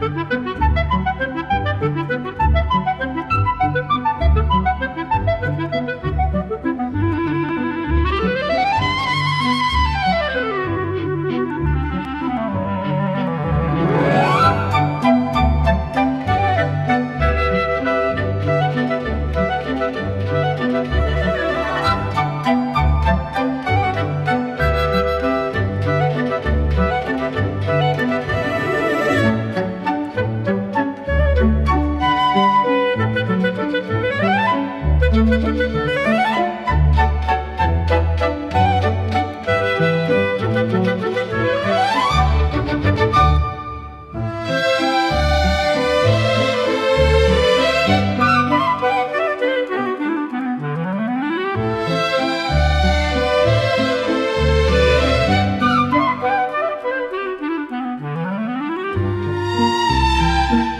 ¡Gracias! thank you